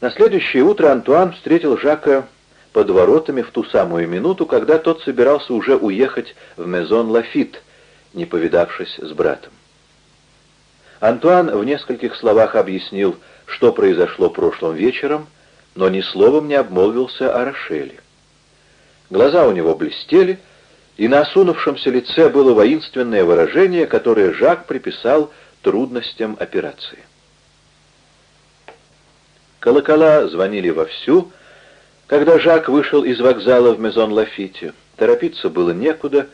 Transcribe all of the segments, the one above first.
На следующее утро Антуан встретил Жака под воротами в ту самую минуту, когда тот собирался уже уехать в Мезон Лафит, не повидавшись с братом. Антуан в нескольких словах объяснил, что произошло прошлым вечером, но ни словом не обмолвился о Рошеле. Глаза у него блестели, и на осунувшемся лице было воинственное выражение, которое Жак приписал трудностям операции. Колокола звонили вовсю, когда Жак вышел из вокзала в Мезон-Лафите. Торопиться было некуда.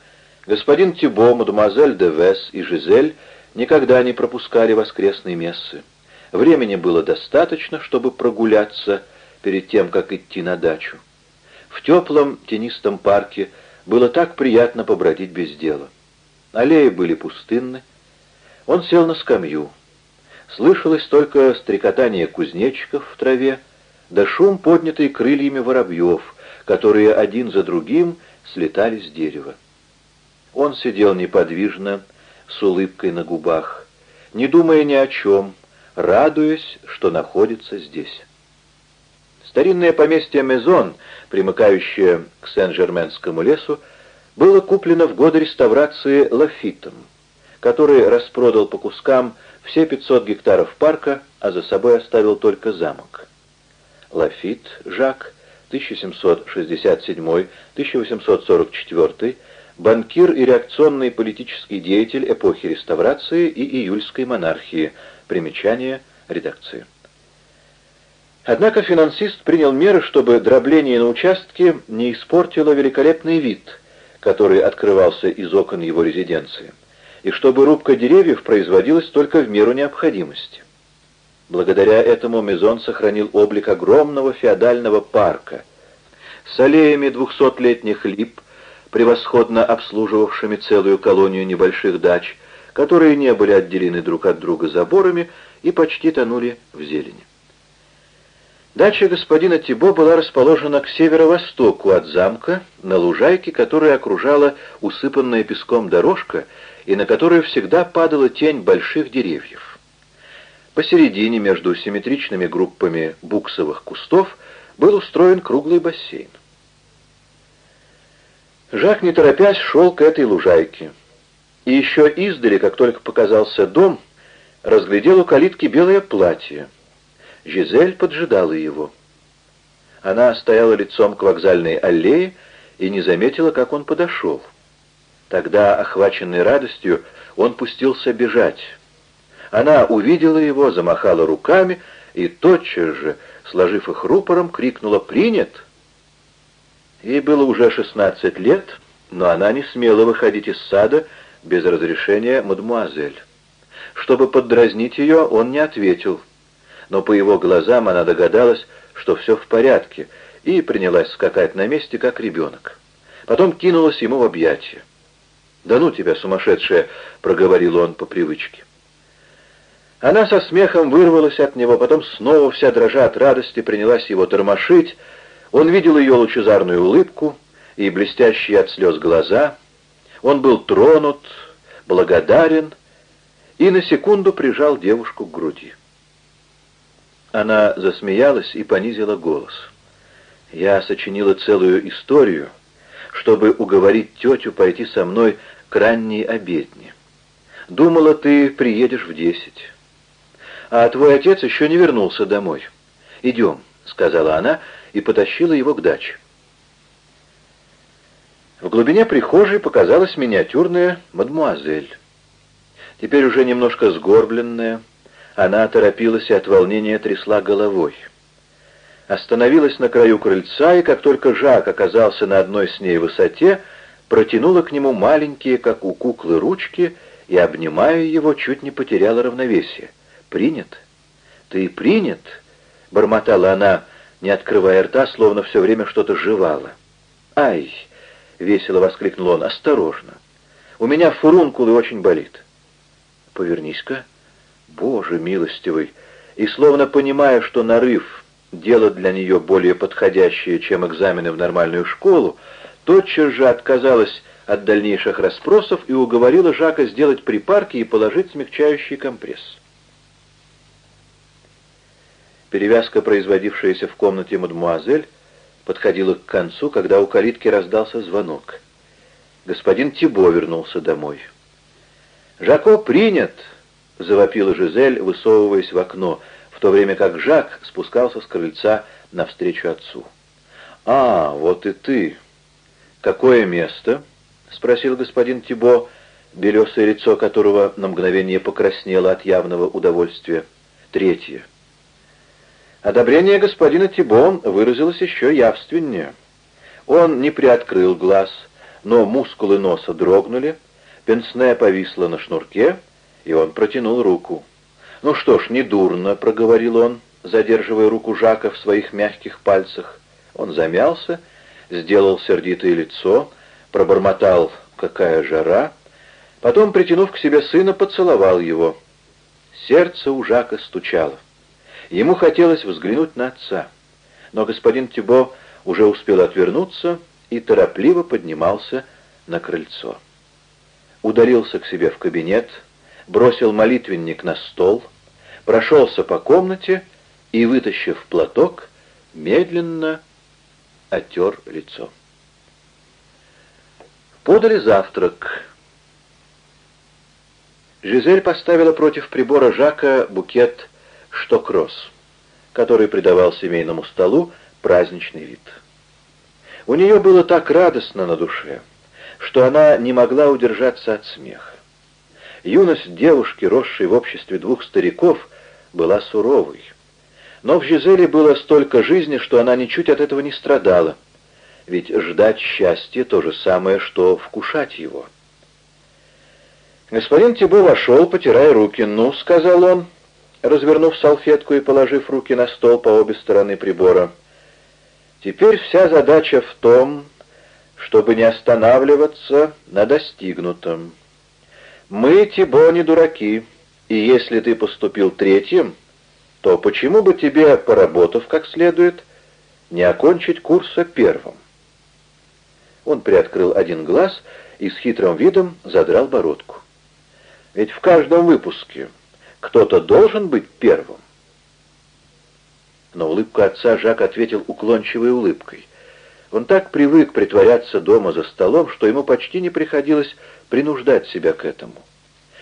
Господин Тибо, мадемуазель де Вес и Жизель никогда не пропускали воскресные мессы. Времени было достаточно, чтобы прогуляться перед тем, как идти на дачу. В теплом тенистом парке было так приятно побродить без дела. Аллеи были пустынны. Он сел на скамью. Слышалось только стрекотание кузнечиков в траве, да шум, поднятый крыльями воробьев, которые один за другим слетали с дерева. Он сидел неподвижно, с улыбкой на губах, не думая ни о чем, радуясь, что находится здесь. Старинное поместье Мезон, примыкающее к Сен-Жерменскому лесу, было куплено в годы реставрации Лафитом, который распродал по кускам все 500 гектаров парка, а за собой оставил только замок. Лафит Жак, 1767-1844, банкир и реакционный политический деятель эпохи реставрации и июльской монархии. Примечание редакции. Однако финансист принял меры, чтобы дробление на участке не испортило великолепный вид, который открывался из окон его резиденции, и чтобы рубка деревьев производилась только в меру необходимости. Благодаря этому Мезон сохранил облик огромного феодального парка с аллеями двухсотлетних лип, превосходно обслуживавшими целую колонию небольших дач, которые не были отделены друг от друга заборами и почти тонули в зелени. Дача господина Тибо была расположена к северо-востоку от замка, на лужайке, которая окружала усыпанная песком дорожка и на которую всегда падала тень больших деревьев. Посередине, между симметричными группами буксовых кустов, был устроен круглый бассейн. Жак, не торопясь, шел к этой лужайке. И еще издали, как только показался дом, разглядел у калитки белое платье. Жизель поджидала его. Она стояла лицом к вокзальной аллее и не заметила, как он подошел. Тогда, охваченный радостью, он пустился бежать. Она увидела его, замахала руками и тотчас же, сложив их рупором, крикнула «Принят!». Ей было уже шестнадцать лет, но она не смела выходить из сада без разрешения мадемуазель. Чтобы поддразнить ее, он не ответил, но по его глазам она догадалась, что все в порядке, и принялась скакать на месте, как ребенок. Потом кинулась ему в объятия. «Да ну тебя, сумасшедшая!» — проговорил он по привычке. Она со смехом вырвалась от него, потом снова вся дрожа от радости принялась его тормошить. Он видел ее лучезарную улыбку и блестящие от слез глаза. Он был тронут, благодарен и на секунду прижал девушку к груди. Она засмеялась и понизила голос. «Я сочинила целую историю, чтобы уговорить тетю пойти со мной к ранней обедне. Думала, ты приедешь в десять» а твой отец еще не вернулся домой. Идем», — сказала она и потащила его к даче. В глубине прихожей показалась миниатюрная мадмуазель. Теперь уже немножко сгорбленная, она торопилась и от волнения трясла головой. Остановилась на краю крыльца, и как только Жак оказался на одной с ней высоте, протянула к нему маленькие, как у куклы, ручки и, обнимая его, чуть не потеряла равновесие принят? Ты принят?» — бормотала она, не открывая рта, словно все время что-то жевала. «Ай!» — весело воскликнул он. «Осторожно! У меня фурункулы очень болит». «Повернись-ка!» «Боже милостивый!» И словно понимая, что нарыв — дело для нее более подходящее, чем экзамены в нормальную школу, тотчас же отказалась от дальнейших расспросов и уговорила Жака сделать припарки и положить смягчающий компресс. Перевязка, производившаяся в комнате мадемуазель, подходила к концу, когда у калитки раздался звонок. Господин Тибо вернулся домой. «Жако принят!» — завопила Жизель, высовываясь в окно, в то время как Жак спускался с крыльца навстречу отцу. «А, вот и ты! Какое место?» — спросил господин Тибо, белесое лицо которого на мгновение покраснело от явного удовольствия. «Третье». Одобрение господина Тибо выразилось еще явственнее. Он не приоткрыл глаз, но мускулы носа дрогнули, пенсне повисло на шнурке, и он протянул руку. «Ну что ж, недурно», — проговорил он, задерживая руку Жака в своих мягких пальцах. Он замялся, сделал сердитое лицо, пробормотал «какая жара», потом, притянув к себе сына, поцеловал его. Сердце у Жака стучало. Ему хотелось взглянуть на отца, но господин Тибо уже успел отвернуться и торопливо поднимался на крыльцо. Удалился к себе в кабинет, бросил молитвенник на стол, прошелся по комнате и, вытащив платок, медленно оттер лицо. Подали завтрак. Жизель поставила против прибора Жака букет штокросс, который придавал семейному столу праздничный вид. У нее было так радостно на душе, что она не могла удержаться от смеха. Юность девушки, росшей в обществе двух стариков, была суровой. Но в Жизеле было столько жизни, что она ничуть от этого не страдала. Ведь ждать счастья — то же самое, что вкушать его. Господин Тибо вошел, потирая руки. «Ну», — сказал он, — развернув салфетку и положив руки на стол по обе стороны прибора. Теперь вся задача в том, чтобы не останавливаться на достигнутом. Мы, Тибо, не дураки, и если ты поступил третьим, то почему бы тебе, поработав как следует, не окончить курса первым? Он приоткрыл один глаз и с хитрым видом задрал бородку. Ведь в каждом выпуске кто-то должен быть первым. На улыбку отца Жак ответил уклончивой улыбкой. Он так привык притворяться дома за столом, что ему почти не приходилось принуждать себя к этому.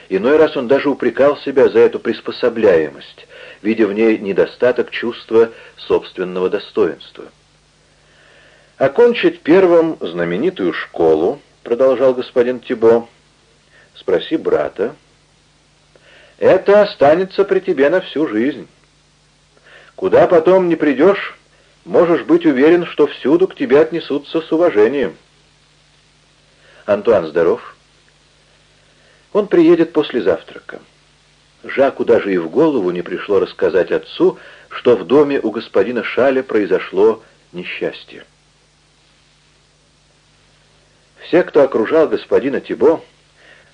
Иной раз он даже упрекал себя за эту приспособляемость, видя в ней недостаток чувства собственного достоинства. «Окончить первым знаменитую школу», — продолжал господин Тибо, — «спроси брата, это останется при тебе на всю жизнь. Куда потом не придешь, можешь быть уверен, что всюду к тебе отнесутся с уважением. Антуан здоров? Он приедет после завтрака. Жаку даже и в голову не пришло рассказать отцу, что в доме у господина Шаля произошло несчастье. Все, кто окружал господина Тибо,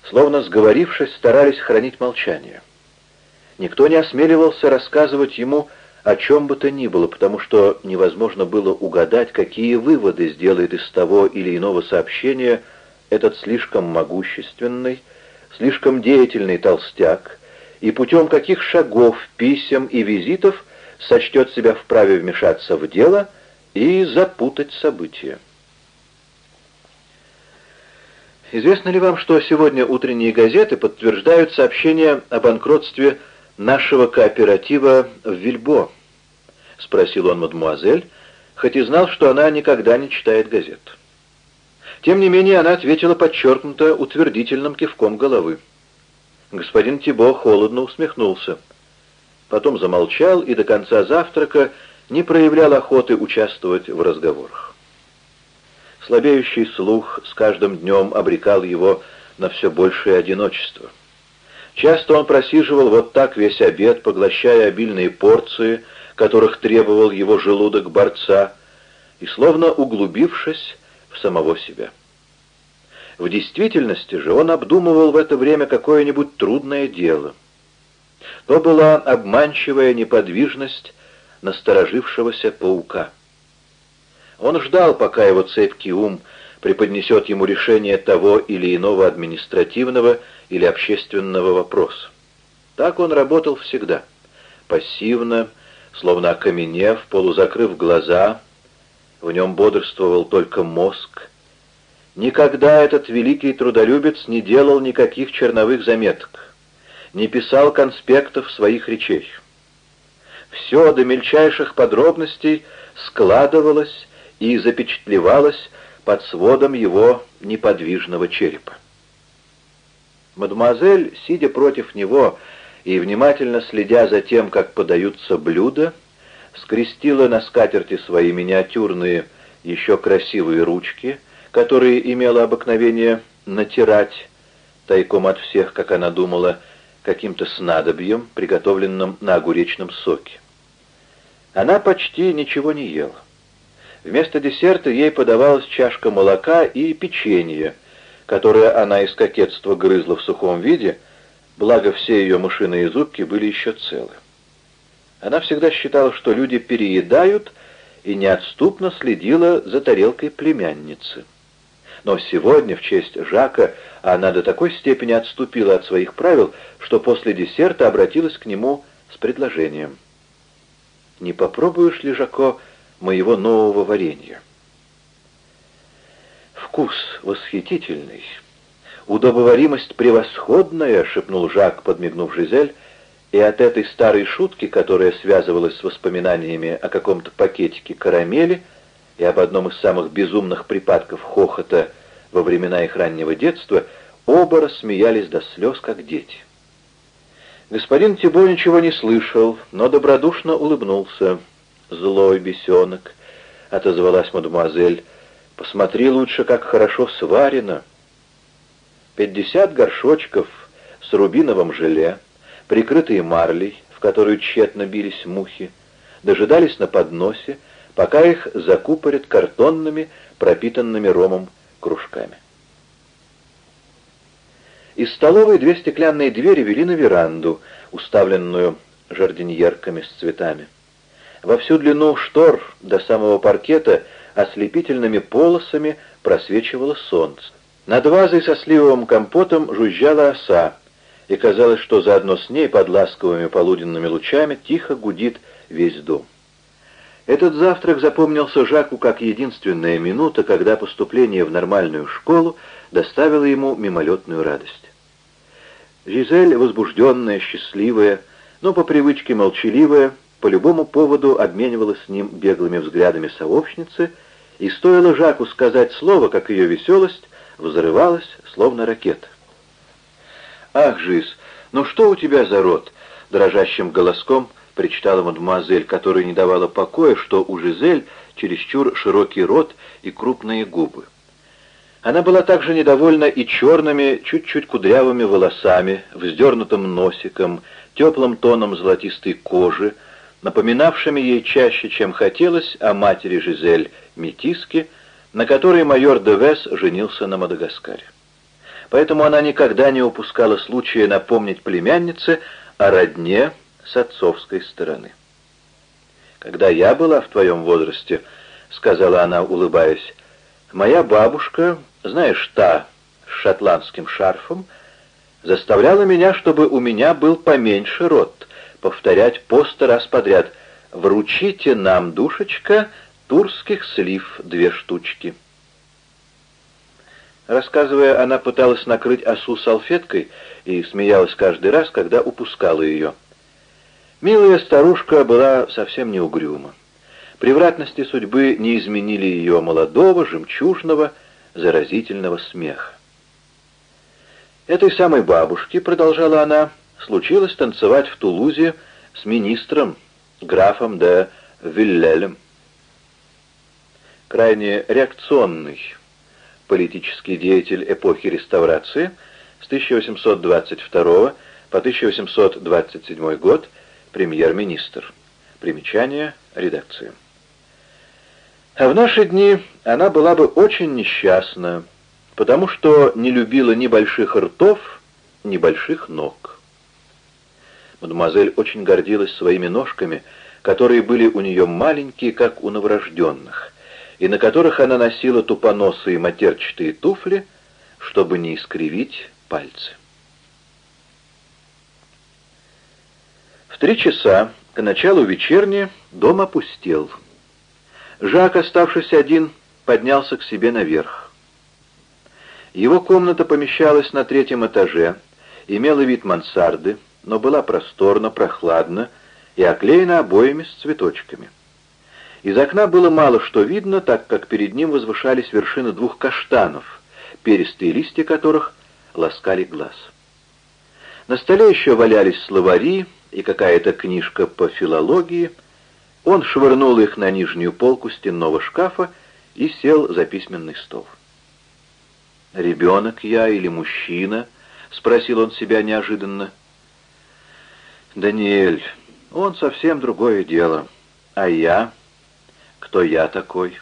словно сговорившись, старались хранить молчание. Никто не осмеливался рассказывать ему о чем бы то ни было, потому что невозможно было угадать, какие выводы сделает из того или иного сообщения этот слишком могущественный, слишком деятельный толстяк, и путем каких шагов, писем и визитов сочтет себя вправе вмешаться в дело и запутать события. Известно ли вам, что сегодня утренние газеты подтверждают сообщение о банкротстве нашего кооператива в Вильбо? Спросил он мадемуазель, хоть и знал, что она никогда не читает газет. Тем не менее, она ответила подчеркнуто утвердительным кивком головы. Господин Тибо холодно усмехнулся. Потом замолчал и до конца завтрака не проявлял охоты участвовать в разговорах. Слабеющий слух с каждым днем обрекал его на все большее одиночество. Часто он просиживал вот так весь обед, поглощая обильные порции, которых требовал его желудок борца, и словно углубившись в самого себя. В действительности же он обдумывал в это время какое-нибудь трудное дело. То была обманчивая неподвижность насторожившегося паука. Он ждал, пока его цепкий ум преподнесет ему решение того или иного административного или общественного вопроса. Так он работал всегда, пассивно, словно окаменев, полузакрыв глаза, в нем бодрствовал только мозг. Никогда этот великий трудолюбец не делал никаких черновых заметок, не писал конспектов своих речей. Все до мельчайших подробностей складывалось и запечатлевалось под сводом его неподвижного черепа. Мадемуазель, сидя против него и внимательно следя за тем, как подаются блюда, скрестила на скатерти свои миниатюрные, еще красивые ручки, которые имела обыкновение натирать, тайком от всех, как она думала, каким-то снадобьем, приготовленным на огуречном соке. Она почти ничего не ела. Вместо десерта ей подавалась чашка молока и печенье, которое она из кокетства грызла в сухом виде, благо все ее мышиные зубки были еще целы. Она всегда считала, что люди переедают, и неотступно следила за тарелкой племянницы. Но сегодня, в честь Жака, она до такой степени отступила от своих правил, что после десерта обратилась к нему с предложением. «Не попробуешь ли, Жако, моего нового варенья?» «Вкус восхитительный, удобоваримость превосходная», — шепнул Жак, подмигнув Жизель, — и от этой старой шутки, которая связывалась с воспоминаниями о каком-то пакетике карамели и об одном из самых безумных припадков хохота во времена их раннего детства, оба рассмеялись до слез, как дети. Господин Тибо ничего не слышал, но добродушно улыбнулся. «Злой бесенок», — отозвалась мадемуазель, — «посмотри лучше, как хорошо сварено». Пятьдесят горшочков с рубиновым желе — прикрытые марлей, в которую тщетно бились мухи, дожидались на подносе, пока их закупорят картонными, пропитанными ромом кружками. Из столовой две стеклянные двери вели на веранду, уставленную жардиньерками с цветами. Во всю длину штор до самого паркета ослепительными полосами просвечивало солнце. Над вазой со сливовым компотом жужжала оса, и казалось, что заодно с ней под ласковыми полуденными лучами тихо гудит весь дом. Этот завтрак запомнился Жаку как единственная минута, когда поступление в нормальную школу доставило ему мимолетную радость. Жизель, возбужденная, счастливая, но по привычке молчаливая, по любому поводу обменивалась с ним беглыми взглядами сообщницы, и стоило Жаку сказать слово, как ее веселость взрывалась, словно ракета. «Ах, Жиз, ну что у тебя за рот?» — дрожащим голоском причитала мадемуазель, которая не давала покоя, что у Жизель чересчур широкий рот и крупные губы. Она была также недовольна и черными, чуть-чуть кудрявыми волосами, вздернутым носиком, теплым тоном золотистой кожи, напоминавшими ей чаще, чем хотелось, о матери Жизель Метиске, на которой майор Девес женился на Мадагаскаре поэтому она никогда не упускала случая напомнить племяннице о родне с отцовской стороны. «Когда я была в твоем возрасте», — сказала она, улыбаясь, — «моя бабушка, знаешь, та с шотландским шарфом, заставляла меня, чтобы у меня был поменьше рот, повторять по сто раз подряд «Вручите нам, душечка, турских слив две штучки». Рассказывая, она пыталась накрыть осу салфеткой и смеялась каждый раз, когда упускала ее. Милая старушка была совсем не угрюма. Превратности судьбы не изменили ее молодого, жемчужного, заразительного смеха. Этой самой бабушке, продолжала она, случилось танцевать в Тулузе с министром, графом де Виллелем. Крайне реакционный, политический деятель эпохи реставрации с 1822 по 1827 год, премьер-министр. Примечание редакции. А в наши дни она была бы очень несчастна, потому что не любила ни больших ртов, ни больших ног. Мадемуазель очень гордилась своими ножками, которые были у нее маленькие, как у новорожденных, и на которых она носила тупоносые матерчатые туфли, чтобы не искривить пальцы. Три часа, К началу вечерни дом опустел. Жак, оставшись один, поднялся к себе наверх. Его комната помещалась на третьем этаже, имела вид мансарды, но была просторна, прохладна и оклеена обоями с цветочками. Из окна было мало что видно, так как перед ним возвышались вершины двух каштанов, перистые листья которых ласкали глаз. На столе еще валялись словари и какая-то книжка по филологии. Он швырнул их на нижнюю полку стенного шкафа и сел за письменный стол. «Ребенок я или мужчина?» — спросил он себя неожиданно. «Даниэль, он совсем другое дело. А я? Кто я такой?»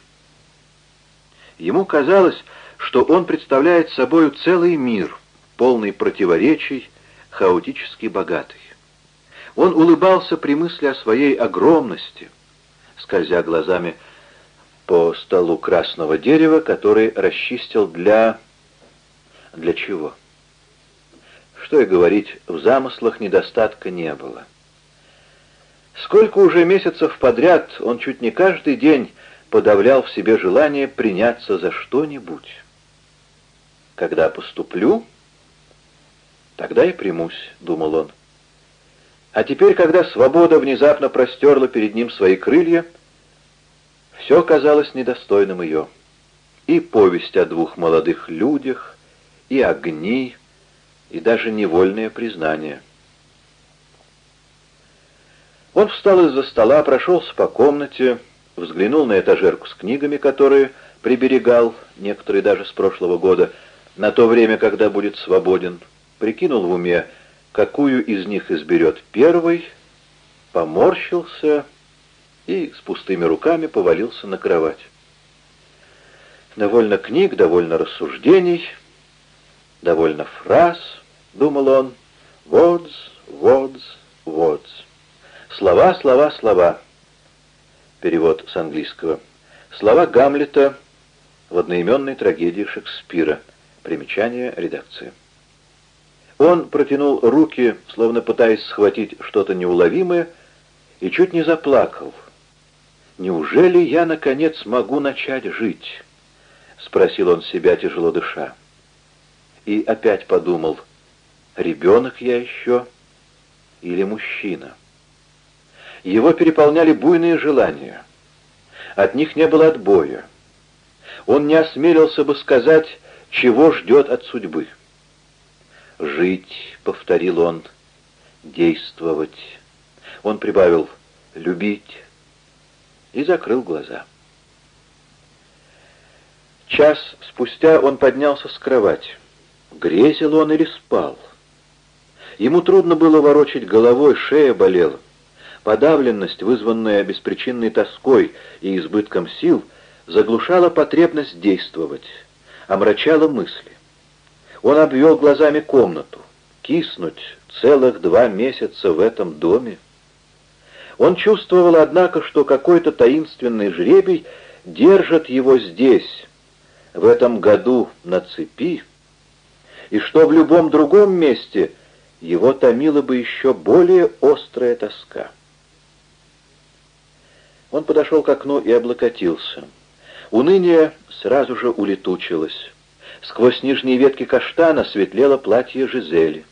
Ему казалось, что он представляет собою целый мир, полный противоречий, хаотически богатый. Он улыбался при мысли о своей огромности, скользя глазами по столу красного дерева, который расчистил для... Для чего? Что и говорить, в замыслах недостатка не было. Сколько уже месяцев подряд он чуть не каждый день подавлял в себе желание приняться за что-нибудь. Когда поступлю, тогда и примусь, — думал он. А теперь, когда свобода внезапно простерла перед ним свои крылья, все казалось недостойным ее. И повесть о двух молодых людях, и огни, и даже невольное признание. Он встал из-за стола, прошелся по комнате, взглянул на этажерку с книгами, которые приберегал, некоторые даже с прошлого года, на то время, когда будет свободен, прикинул в уме, какую из них изберет первый, поморщился и с пустыми руками повалился на кровать. Довольно книг, довольно рассуждений, довольно фраз, думал он, «Водс, водс, водс». Слова, слова, слова. Перевод с английского. Слова Гамлета в одноименной трагедии Шекспира – Примечание редакции. Он протянул руки, словно пытаясь схватить что-то неуловимое, и чуть не заплакал. «Неужели я, наконец, могу начать жить?» — спросил он себя, тяжело дыша. И опять подумал, ребенок я еще или мужчина? Его переполняли буйные желания. От них не было отбоя. Он не осмелился бы сказать чего ждет от судьбы. «Жить», — повторил он, — «действовать». Он прибавил «любить» и закрыл глаза. Час спустя он поднялся с кровати. Грезил он или спал? Ему трудно было ворочать головой, шея болела. Подавленность, вызванная беспричинной тоской и избытком сил, заглушала потребность действовать омрачала мысли. Он обвел глазами комнату. Киснуть целых два месяца в этом доме. Он чувствовал, однако, что какой-то таинственный жребий держит его здесь, в этом году на цепи, и что в любом другом месте его томила бы еще более острая тоска. Он подошел к окну и облокотился. Уныние сразу же улетучилось. Сквозь нижние ветки каштана светлело платье Жизели.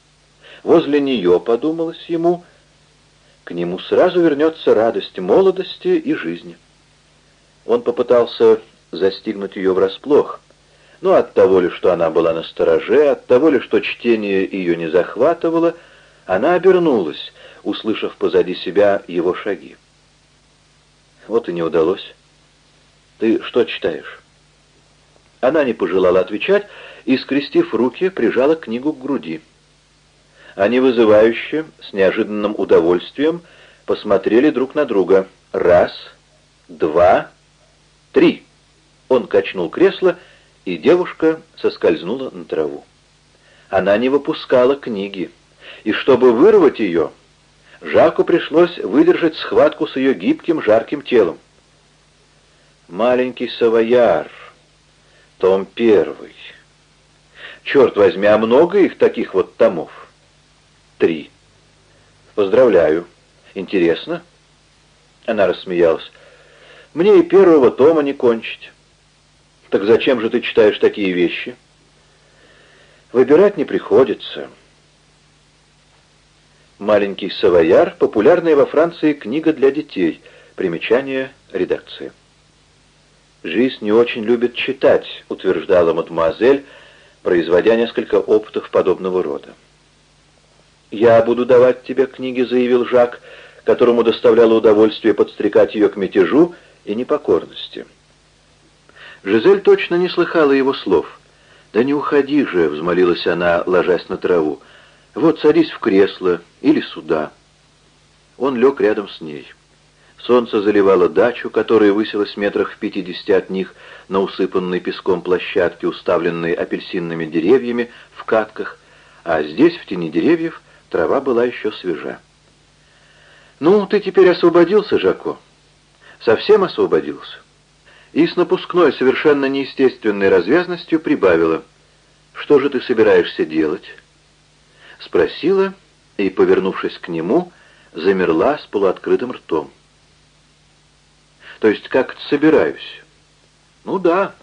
Возле нее, подумалось ему, к нему сразу вернется радость молодости и жизни. Он попытался застигнуть ее врасплох, но от того ли, что она была на стороже, от того ли, что чтение ее не захватывало, она обернулась, услышав позади себя его шаги. Вот и не удалось. «Ты что читаешь?» Она не пожелала отвечать и, скрестив руки, прижала книгу к груди. Они вызывающе, с неожиданным удовольствием, посмотрели друг на друга. Раз, два, три. Он качнул кресло, и девушка соскользнула на траву. Она не выпускала книги, и чтобы вырвать ее, Жаку пришлось выдержать схватку с ее гибким, жарким телом. «Маленький савояр», том первый. Черт возьми, а много их таких вот томов? Три. Поздравляю. Интересно? Она рассмеялась. «Мне и первого тома не кончить». «Так зачем же ты читаешь такие вещи?» «Выбирать не приходится». «Маленький савояр» — популярная во Франции книга для детей. Примечание редакции. «Жизнь не очень любит читать», — утверждала мадемуазель, производя несколько опытов подобного рода. «Я буду давать тебе книги», — заявил Жак, которому доставляло удовольствие подстрекать ее к мятежу и непокорности. Жизель точно не слыхала его слов. «Да не уходи же», — взмолилась она, ложась на траву. «Вот садись в кресло или сюда». Он лег рядом с ней. Солнце заливало дачу, которая высилась метрах в пятидесяти от них на усыпанной песком площадке, уставленной апельсинными деревьями в катках, а здесь, в тени деревьев, трава была еще свежа. «Ну, ты теперь освободился, Жако?» «Совсем освободился?» И с напускной, совершенно неестественной развязностью прибавила. «Что же ты собираешься делать?» Спросила и, повернувшись к нему, замерла с полуоткрытым ртом. «То есть как собираюсь?» «Ну да.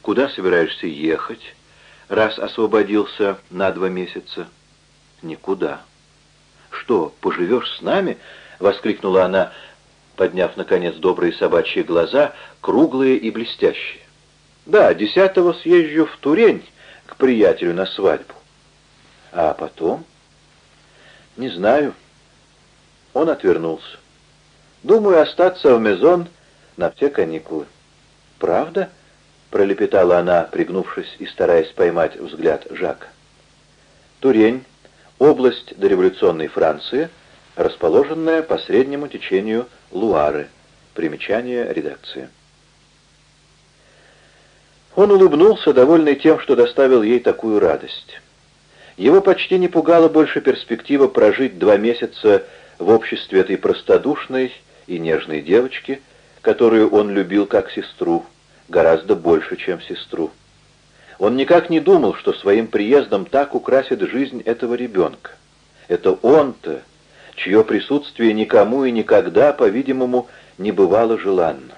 Куда собираешься ехать, раз освободился на два месяца?» «Никуда». «Что, поживешь с нами?» — воскликнула она, подняв, наконец, добрые собачьи глаза, круглые и блестящие. «Да, десятого съезжу в Турень к приятелю на свадьбу». «А потом?» «Не знаю». Он отвернулся. «Думаю остаться в Мезон на все каникулы». «Правда?» — пролепетала она, пригнувшись и стараясь поймать взгляд Жака. Турень, область дореволюционной Франции, расположенная по среднему течению Луары. Примечание редакции. Он улыбнулся, довольный тем, что доставил ей такую радость. Его почти не пугала больше перспектива прожить два месяца в обществе этой простодушной и нежной девочки, которую он любил как сестру, гораздо больше, чем сестру. Он никак не думал, что своим приездом так украсит жизнь этого ребенка. Это он-то, чье присутствие никому и никогда, по-видимому, не бывало желанно.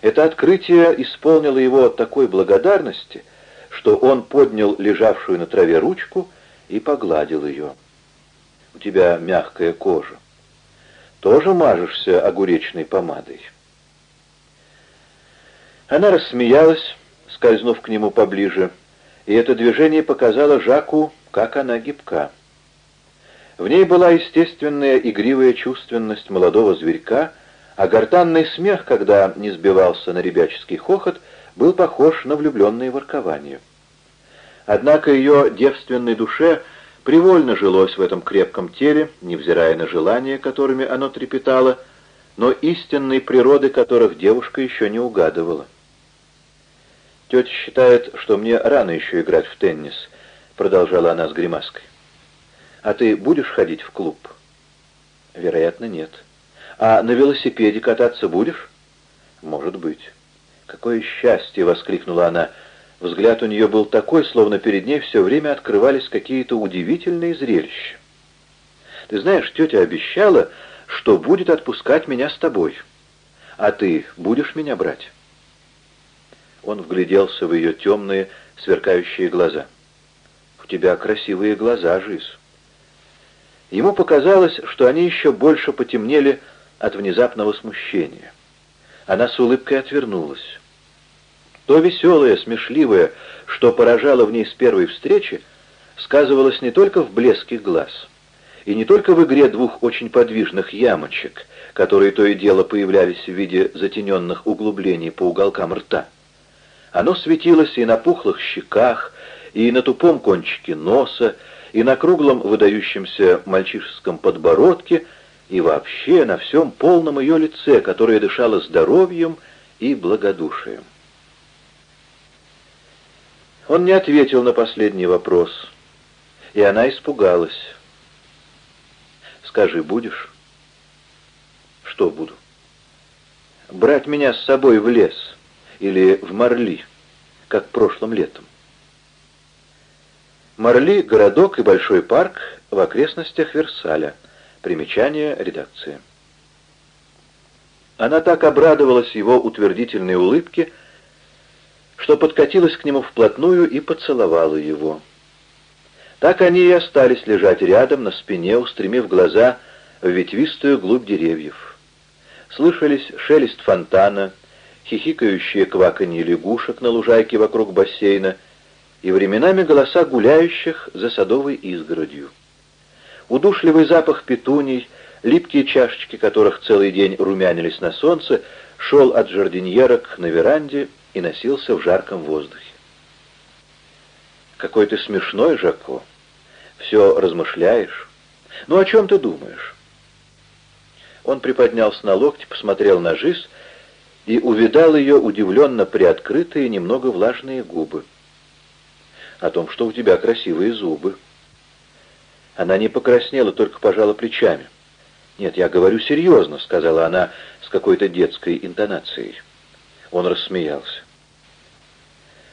Это открытие исполнило его от такой благодарности, что он поднял лежавшую на траве ручку и погладил ее. «У тебя мягкая кожа. Тоже мажешься огуречной помадой?» Она рассмеялась, скользнув к нему поближе, и это движение показало Жаку, как она гибка. В ней была естественная игривая чувственность молодого зверька, а гортанный смех, когда не сбивался на ребяческий хохот, был похож на влюбленное воркование. Однако ее девственной душе привольно жилось в этом крепком теле, невзирая на желания, которыми оно трепетало, но истинной природы которых девушка еще не угадывала. «Тетя считает, что мне рано еще играть в теннис», — продолжала она с гримаской. А ты будешь ходить в клуб? Вероятно, нет. А на велосипеде кататься будешь? Может быть. Какое счастье! воскликнула она. Взгляд у нее был такой, словно перед ней все время открывались какие-то удивительные зрелища. Ты знаешь, тетя обещала, что будет отпускать меня с тобой. А ты будешь меня брать? Он вгляделся в ее темные, сверкающие глаза. «У тебя красивые глаза, Жиз». Ему показалось, что они еще больше потемнели от внезапного смущения. Она с улыбкой отвернулась. То веселое, смешливое, что поражало в ней с первой встречи, сказывалось не только в блеске глаз, и не только в игре двух очень подвижных ямочек, которые то и дело появлялись в виде затененных углублений по уголкам рта. Оно светилось и на пухлых щеках, и на тупом кончике носа, и на круглом выдающемся мальчишеском подбородке, и вообще на всем полном ее лице, которое дышало здоровьем и благодушием. Он не ответил на последний вопрос, и она испугалась. «Скажи, будешь?» «Что буду?» «Брать меня с собой в лес или в Марли, как прошлым летом?» Марли — городок и большой парк в окрестностях Версаля. Примечание редакции. Она так обрадовалась его утвердительной улыбке, что подкатилась к нему вплотную и поцеловала его. Так они и остались лежать рядом на спине, устремив глаза в ветвистую глубь деревьев. Слышались шелест фонтана, хихикающие кваканье лягушек на лужайке вокруг бассейна и временами голоса гуляющих за садовой изгородью. Удушливый запах петуний, липкие чашечки которых целый день румянились на солнце, шел от жардиньерок на веранде и носился в жарком воздухе. «Какой ты смешной, Жако! Все размышляешь? Ну, о чем ты думаешь?» Он приподнялся на локте, посмотрел на Жиз и увидал ее удивленно приоткрытые, немного влажные губы. «О том, что у тебя красивые зубы». Она не покраснела, только пожала плечами. «Нет, я говорю серьезно», — сказала она с какой-то детской интонацией. Он рассмеялся.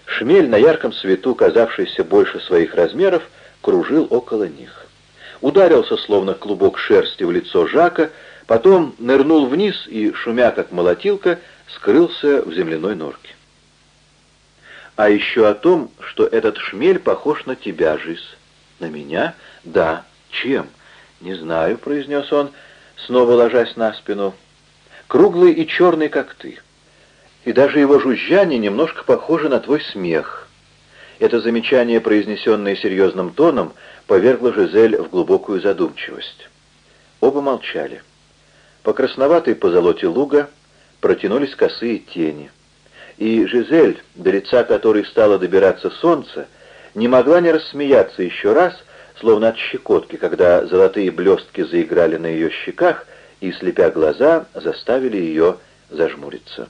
Шмель на ярком свету, казавшийся больше своих размеров, кружил около них. Ударился, словно клубок шерсти, в лицо Жака, потом нырнул вниз и, шумя как молотилка, скрылся в земляной норке. А еще о том, что этот шмель похож на тебя, Жиз. На меня? Да. Чем? Не знаю, произнес он, снова ложась на спину. Круглый и черный, как ты и даже его жужжание немножко похоже на твой смех. Это замечание, произнесенное серьезным тоном, повергло Жизель в глубокую задумчивость. Оба молчали. По красноватой позолоте луга протянулись косые тени. И Жизель, до лица которой стало добираться солнце, не могла не рассмеяться еще раз, словно от щекотки, когда золотые блестки заиграли на ее щеках и, слепя глаза, заставили ее зажмуриться.